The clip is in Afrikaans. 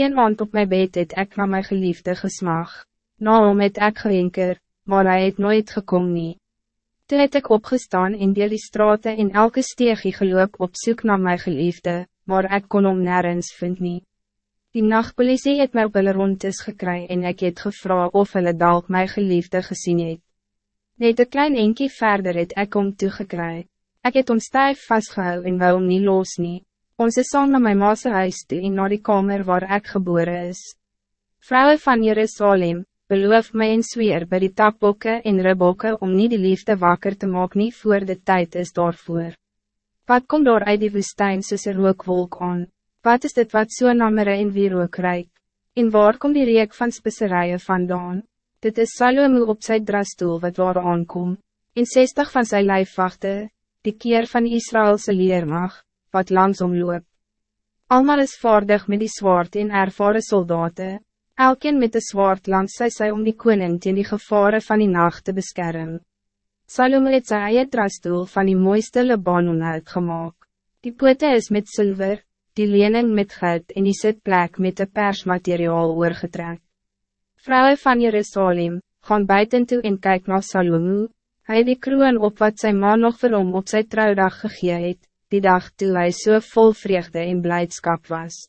Een aand op mijn bed het ek na my geliefde gesmag. Na hom het ek gewenker, maar hij het nooit gekom nie. Toe het ek opgestaan in deel die straten in elke steegie geloop op zoek naar mijn geliefde, maar ik kon hom nergens vind nie. Die nachtpolisie het my op hulle rondtes gekry en ek het gevra of hulle dalk my geliefde gezien het. Net een klein enkie verder het ek om toegekry. Ek het om stijf vastgehou en wou om nie los nie. Ons is saam na my maase huis toe en na die kamer waar ik geboren is. Vrouwen van Jerusalem, beloof my en zweer by die takbokke en ribbokke om niet die liefde wakker te maken nie voor de tijd is daarvoor. Wat komt door uit die woestijn soos een rookwolk aan? Wat is dit wat so namere en wie rook reik? En waar komt die reek van spisserijen vandaan? Dit is Salomo op sy drastoel wat waar aankom. In 60 van zijn lijfwachten, die keer van Israëlse leermacht wat langsom loop. Almal is vaardig met die zwaard en ervaren soldaten, elkeen met de zwaard langs sy sy om die koning teen die gevaren van die nacht te beschermen. Salome het sy eie drastoel van die mooiste Libanon uitgemaak. Die pote is met zilver, die lening met goud en die sitplek met de persmateriaal oorgetrek. Vrouwen van Jerusalem, gaan buiten toe en kyk na Salome, hy die kroon op wat zijn man nog vir hom op sy trouwdag gegee het, die dag toe hij zo so vol vreugde en blijdschap was.